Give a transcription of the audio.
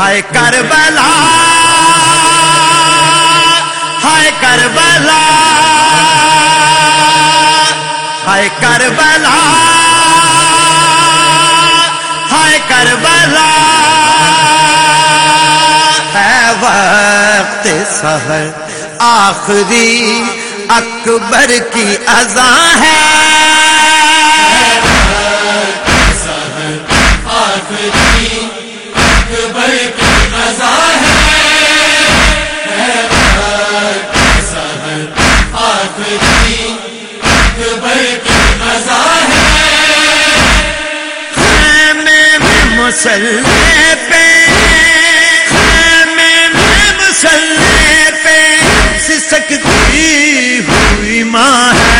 ہائے کربلا ہائے کربلا ہائے کربلا ہائے کربلا ہے وقت سہر آخری اکبر کی اذاں ہے مسلے پہ میں مسلے پہ سکتی ہوئی ماں ہے۔